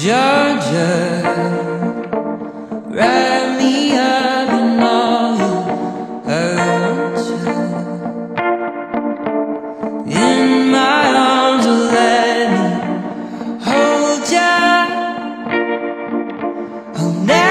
Georgia, wrap me up in all your urge. In my arms, let me hold you. I'll never.